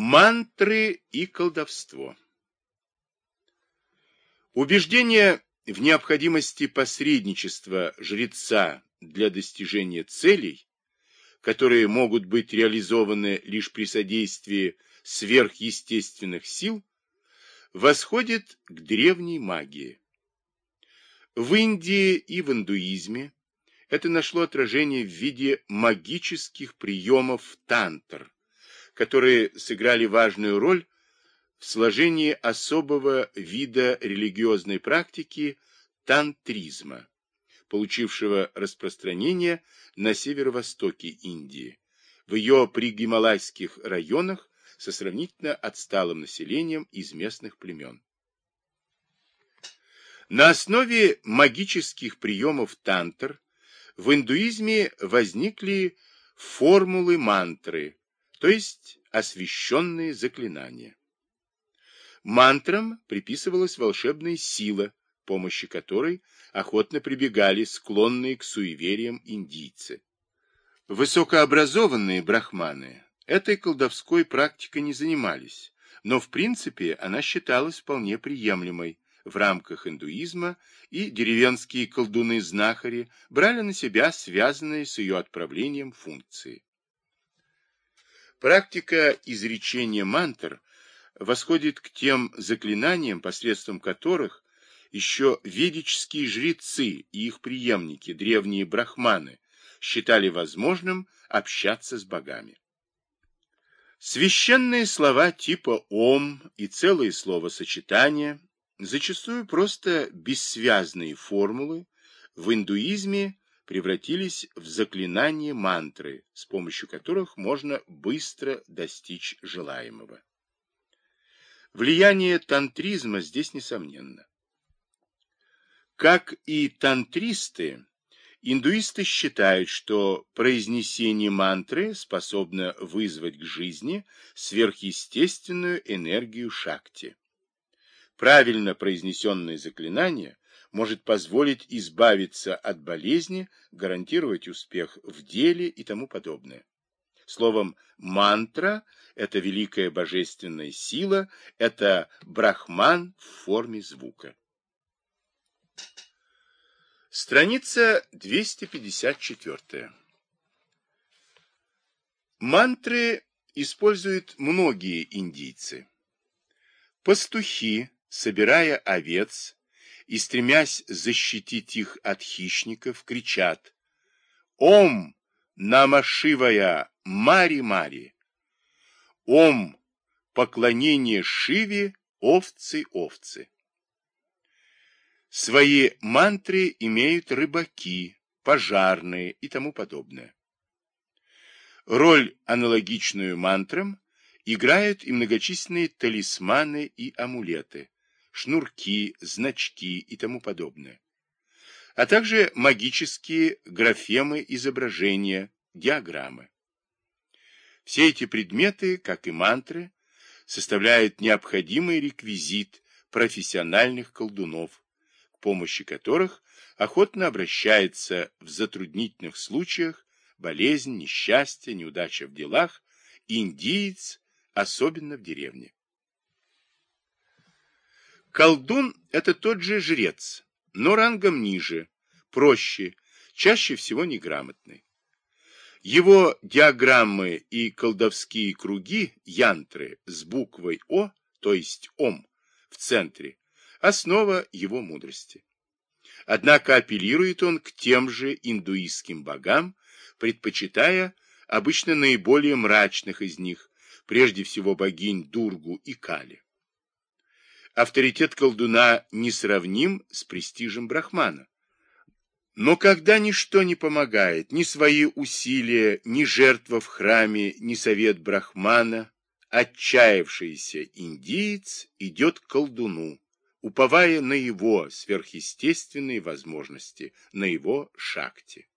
Мантры и колдовство Убеждение в необходимости посредничества жреца для достижения целей, которые могут быть реализованы лишь при содействии сверхъестественных сил, восходит к древней магии. В Индии и в индуизме это нашло отражение в виде магических приемов тантр, которые сыграли важную роль в сложении особого вида религиозной практики тантризма, получившего распространение на северо-востоке Индии, в ее пригималайских районах со сравнительно отсталым населением из местных племен. На основе магических приемов тантр в индуизме возникли формулы мантры, то есть освященные заклинания. Мантрам приписывалась волшебная сила, помощи которой охотно прибегали склонные к суевериям индийцы. Высокообразованные брахманы этой колдовской практикой не занимались, но в принципе она считалась вполне приемлемой в рамках индуизма, и деревенские колдуны-знахари брали на себя связанные с ее отправлением функции. Практика изречения мантр восходит к тем заклинаниям, посредством которых еще ведические жрецы и их преемники, древние брахманы, считали возможным общаться с богами. Священные слова типа «ом» и целые словосочетания, зачастую просто бессвязные формулы, в индуизме превратились в заклинания мантры, с помощью которых можно быстро достичь желаемого. Влияние тантризма здесь несомненно. Как и тантристы, индуисты считают, что произнесение мантры способно вызвать к жизни сверхъестественную энергию шакти. Правильно произнесенное заклинание может позволить избавиться от болезни, гарантировать успех в деле и тому подобное. Словом, мантра – это великая божественная сила, это брахман в форме звука. Страница 254. Мантры используют многие индийцы. Пастухи, собирая овец и стремясь защитить их от хищников, кричат «Ом! Намашивая! Мари-Мари. Ом, поклонение Шиве, овцы-овцы. Свои мантры имеют рыбаки, пожарные и тому подобное. Роль, аналогичную мантрам, играют и многочисленные талисманы и амулеты, шнурки, значки и тому подобное, а также магические графемы изображения, диаграммы. Все эти предметы, как и мантры, составляют необходимый реквизит профессиональных колдунов, к помощи которых охотно обращается в затруднительных случаях болезнь, несчастье, неудача в делах, индиец, особенно в деревне. Колдун – это тот же жрец, но рангом ниже, проще, чаще всего неграмотный. Его диаграммы и колдовские круги, янтры, с буквой О, то есть Ом, в центре, основа его мудрости. Однако апеллирует он к тем же индуистским богам, предпочитая обычно наиболее мрачных из них, прежде всего богинь Дургу и Кали. Авторитет колдуна несравним с престижем брахмана. Но когда ничто не помогает, ни свои усилия, ни жертва в храме, ни совет брахмана, отчаявшийся индиец идет к колдуну, уповая на его сверхъестественные возможности, на его шакти.